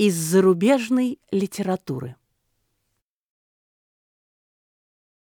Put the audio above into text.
из зарубежной литературы.